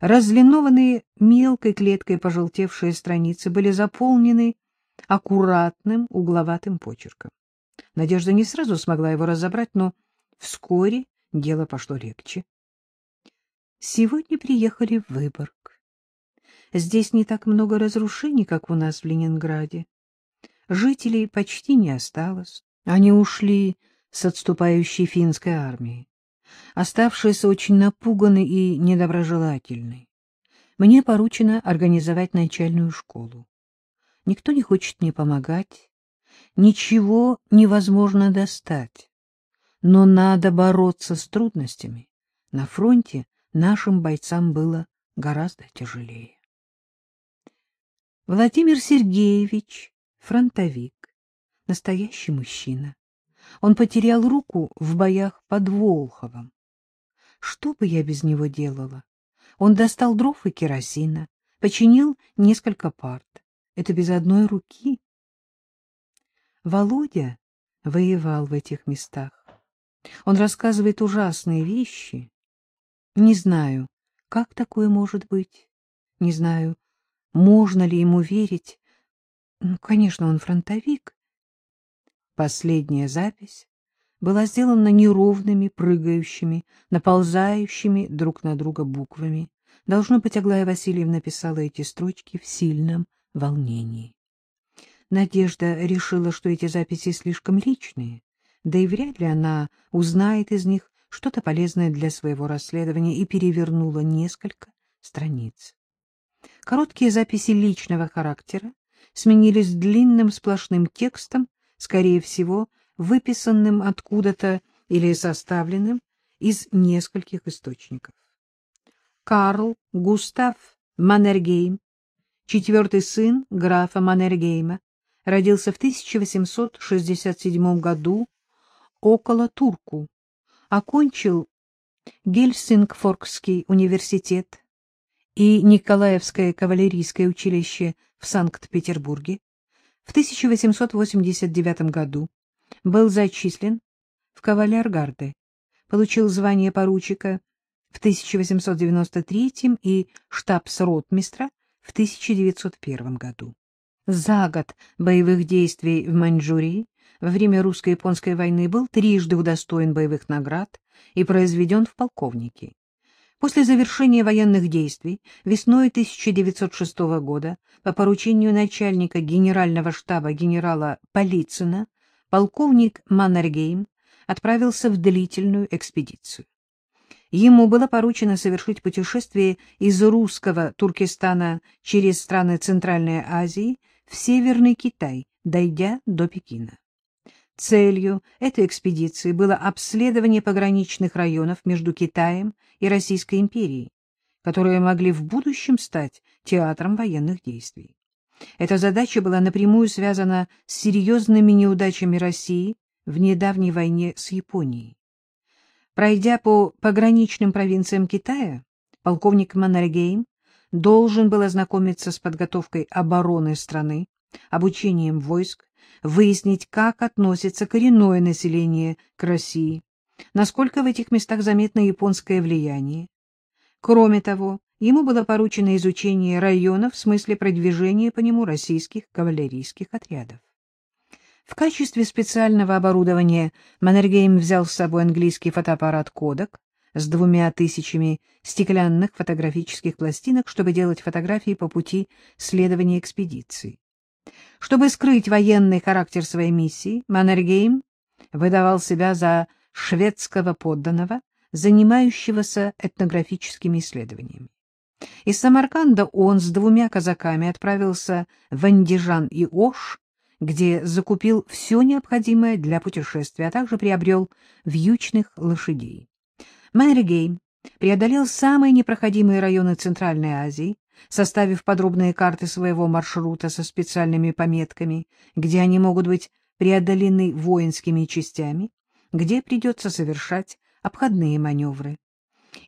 Разлинованные мелкой клеткой пожелтевшие страницы были заполнены аккуратным угловатым почерком. Надежда не сразу смогла его разобрать, но вскоре дело пошло легче. Сегодня приехали в Выборг. Здесь не так много разрушений, как у нас в Ленинграде. Жителей почти не осталось. Они ушли с отступающей финской армией оставшаяся очень напуганной и недоброжелательной. Мне поручено организовать начальную школу. Никто не хочет мне помогать, ничего невозможно достать. Но надо бороться с трудностями. На фронте нашим бойцам было гораздо тяжелее. Владимир Сергеевич — фронтовик, настоящий мужчина. Он потерял руку в боях под Волховом. Что бы я без него делала? Он достал дров и керосина, починил несколько парт. Это без одной руки. Володя воевал в этих местах. Он рассказывает ужасные вещи. Не знаю, как такое может быть. Не знаю, можно ли ему верить. Ну, конечно, он фронтовик. Последняя запись была сделана неровными, прыгающими, наползающими друг на друга буквами. Должно быть, Аглая Васильевна писала эти строчки в сильном волнении. Надежда решила, что эти записи слишком личные, да и вряд ли она узнает из них что-то полезное для своего расследования, и перевернула несколько страниц. Короткие записи личного характера сменились длинным сплошным текстом, скорее всего, выписанным откуда-то или составленным из нескольких источников. Карл Густав Маннергейм, четвертый сын графа Маннергейма, родился в 1867 году около Турку, окончил Гельсингфоркский университет и Николаевское кавалерийское училище в Санкт-Петербурге, в 1889 году был зачислен в кавалергарды, получил звание поручика в 1893 и штабс-ротмистра в 1901 году. За год боевых действий в Маньчжурии во время русско-японской войны был трижды удостоен боевых наград и произведен в полковники. После завершения военных действий весной 1906 года по поручению начальника генерального штаба генерала Полицына полковник Маннергейм отправился в длительную экспедицию. Ему было поручено совершить путешествие из русского Туркестана через страны Центральной Азии в Северный Китай, дойдя до Пекина. Целью этой экспедиции было обследование пограничных районов между Китаем и Российской империей, которые могли в будущем стать театром военных действий. Эта задача была напрямую связана с серьезными неудачами России в недавней войне с Японией. Пройдя по пограничным провинциям Китая, полковник Маннергейм должен был ознакомиться с подготовкой обороны страны, обучением войск, выяснить, как относится коренное население к России, насколько в этих местах заметно японское влияние. Кроме того, ему было поручено изучение района в смысле продвижения по нему российских кавалерийских отрядов. В качестве специального оборудования Маннергейм взял с собой английский фотоаппарат «Кодек» с двумя тысячами стеклянных фотографических пластинок, чтобы делать фотографии по пути следования экспедиции. Чтобы скрыть военный характер своей миссии, Маннергейм выдавал себя за шведского подданного, занимающегося этнографическими исследованиями. Из Самарканда он с двумя казаками отправился в Андижан и Ош, где закупил все необходимое для путешествия, а также приобрел вьючных лошадей. Маннергейм преодолел самые непроходимые районы Центральной Азии, составив подробные карты своего маршрута со специальными пометками, где они могут быть преодолены воинскими частями, где придется совершать обходные маневры.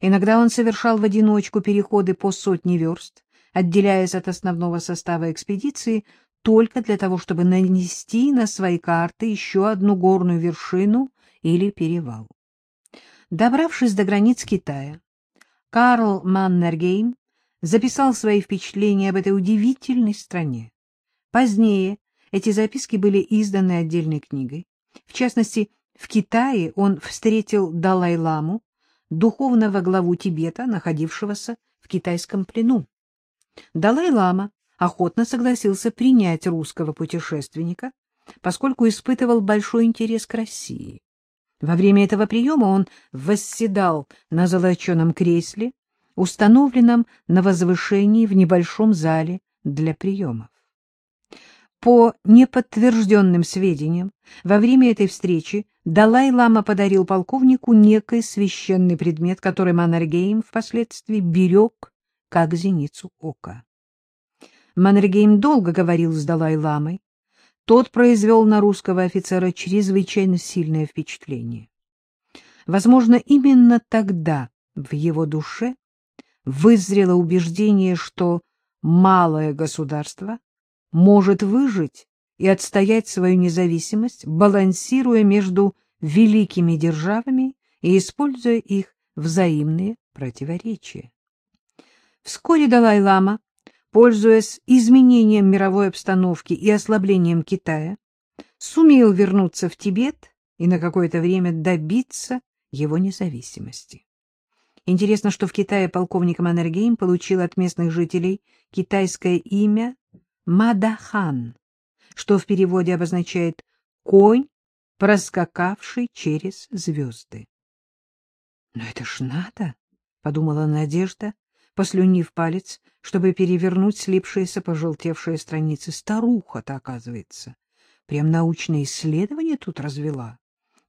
Иногда он совершал в одиночку переходы по сотне верст, отделяясь от основного состава экспедиции только для того, чтобы нанести на свои карты еще одну горную вершину или перевал. Добравшись до границ Китая, Карл Маннергейм записал свои впечатления об этой удивительной стране. Позднее эти записки были изданы отдельной книгой. В частности, в Китае он встретил Далай-ламу, духовного главу Тибета, находившегося в китайском плену. Далай-лама охотно согласился принять русского путешественника, поскольку испытывал большой интерес к России. Во время этого приема он восседал на золоченом кресле, установленном на возвышении в небольшом зале для приемов. По неподтвержденным сведениям, во время этой встречи Далай-лама подарил полковнику некий священный предмет, который Маннергейм впоследствии берег как зеницу ока. Маннергейм долго говорил с Далай-ламой. Тот произвел на русского офицера чрезвычайно сильное впечатление. Возможно, именно тогда в его душе вызрело убеждение, что малое государство может выжить и отстоять свою независимость, балансируя между великими державами и используя их взаимные противоречия. Вскоре Далай-лама, пользуясь изменением мировой обстановки и ослаблением Китая, сумел вернуться в Тибет и на какое-то время добиться его независимости. Интересно, что в Китае полковник Маннергейм получил от местных жителей китайское имя Мадахан, что в переводе обозначает «конь, проскакавший через звезды». «Но это ж надо!» — подумала Надежда, послюнив палец, чтобы перевернуть слипшиеся пожелтевшие страницы. Старуха-то, оказывается, прям научное исследование тут развела.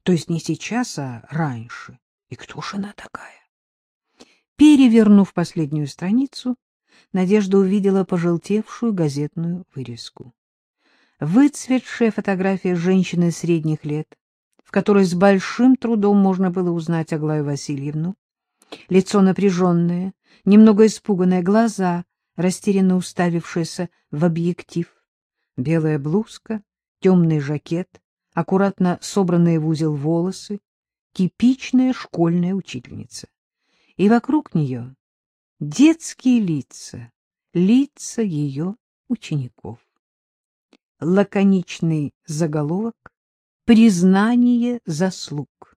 То есть не сейчас, а раньше. И кто ж она такая? Перевернув последнюю страницу, Надежда увидела пожелтевшую газетную вырезку. Выцветшая фотография женщины средних лет, в которой с большим трудом можно было узнать Аглаю Васильевну. Лицо напряженное, немного испуганное, глаза, растерянно уставившиеся в объектив. Белая блузка, темный жакет, аккуратно собранные в узел волосы, типичная школьная учительница. И вокруг нее детские лица, лица ее учеников. Лаконичный заголовок «Признание заслуг».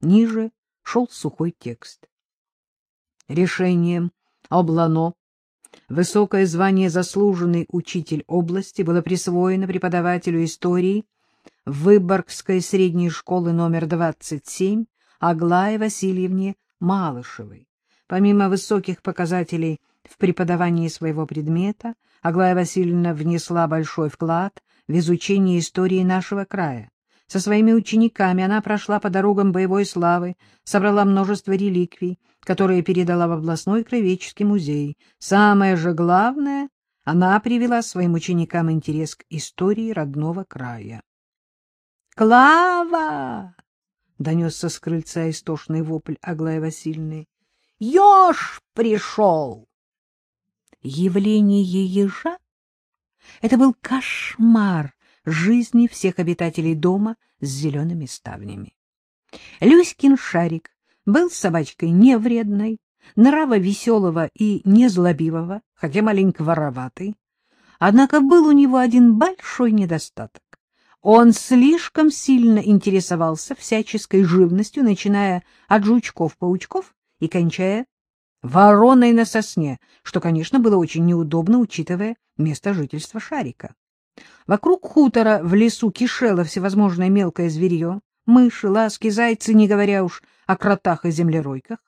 Ниже шел сухой текст. Решением Облано высокое звание «Заслуженный учитель области» было присвоено преподавателю истории Выборгской средней школы номер 27 Аглае Васильевне Малышевой. Помимо высоких показателей в преподавании своего предмета, Аглая Васильевна внесла большой вклад в изучение истории нашего края. Со своими учениками она прошла по дорогам боевой славы, собрала множество реликвий, которые передала в областной краеведческий музей. Самое же главное, она привела своим ученикам интерес к истории родного края. «Клава!» — донесся с крыльца истошный вопль Аглая Васильевны. Еж пришел! Явление ежа — это был кошмар жизни всех обитателей дома с зелеными ставнями. Люськин шарик был собачкой невредной, нрава веселого и незлобивого, хотя маленько вороватый. Однако был у него один большой недостаток. Он слишком сильно интересовался всяческой живностью, начиная от жучков-паучков и кончая вороной на сосне, что, конечно, было очень неудобно, учитывая место жительства шарика. Вокруг хутора в лесу кишело всевозможное мелкое зверье, мыши, ласки, зайцы, не говоря уж о кротах и землеройках.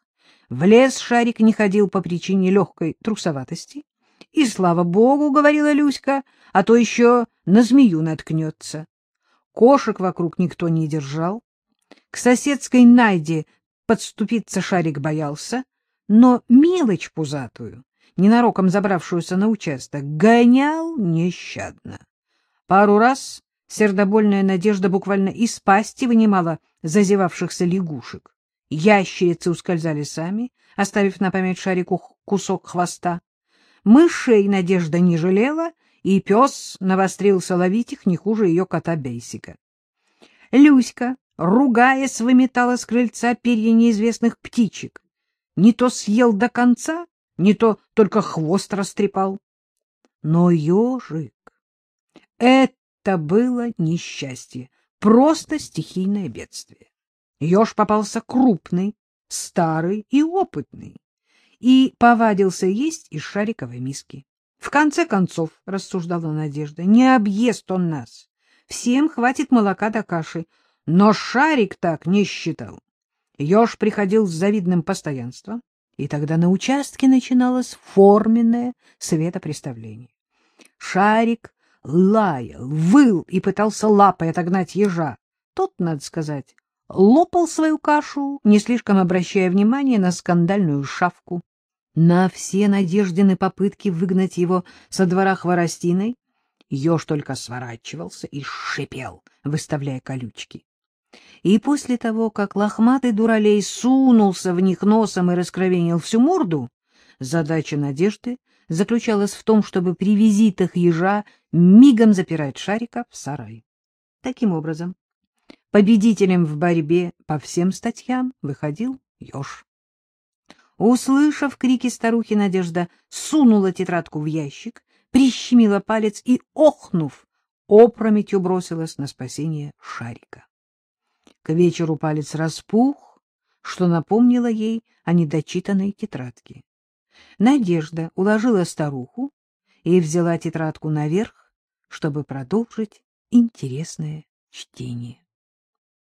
В лес шарик не ходил по причине легкой трусоватости. И, слава богу, — говорила Люська, — а то еще на змею наткнется. Кошек вокруг никто не держал. К соседской Найде Подступиться шарик боялся, но мелочь пузатую, ненароком забравшуюся на участок, гонял нещадно. Пару раз сердобольная надежда буквально из пасти вынимала зазевавшихся лягушек. Ящерицы ускользали сами, оставив на память шарику кусок хвоста. Мышей надежда не жалела, и пес навострился ловить их не хуже ее кота Бейсика. Люська ругаясь, выметала с крыльца перья неизвестных птичек. не то съел до конца, не то только хвост растрепал. Но ежик — это было несчастье, просто стихийное бедствие. Еж попался крупный, старый и опытный, и повадился есть из шариковой миски. В конце концов, — рассуждала Надежда, — не объест он нас. Всем хватит молока до каши. Но Шарик так не считал. Еж приходил с завидным постоянством, и тогда на участке начиналось форменное светопреставление. Шарик лаял, выл и пытался лапой отогнать ежа. Тот, надо сказать, лопал свою кашу, не слишком обращая внимания на скандальную шавку. На все Надеждины попытки выгнать его со двора хворостиной еж только сворачивался и шипел, выставляя колючки. И после того, как лохматый дуралей сунулся в них носом и раскровенил всю морду, задача Надежды заключалась в том, чтобы при визитах ежа мигом запирать шарика в сарай. Таким образом, победителем в борьбе по всем статьям выходил еж. Услышав крики старухи, Надежда сунула тетрадку в ящик, прищемила палец и, охнув, опрометью бросилась на спасение шарика. К вечеру палец распух, что напомнило ей о недочитанной тетрадке. Надежда уложила старуху и взяла тетрадку наверх, чтобы продолжить интересное чтение.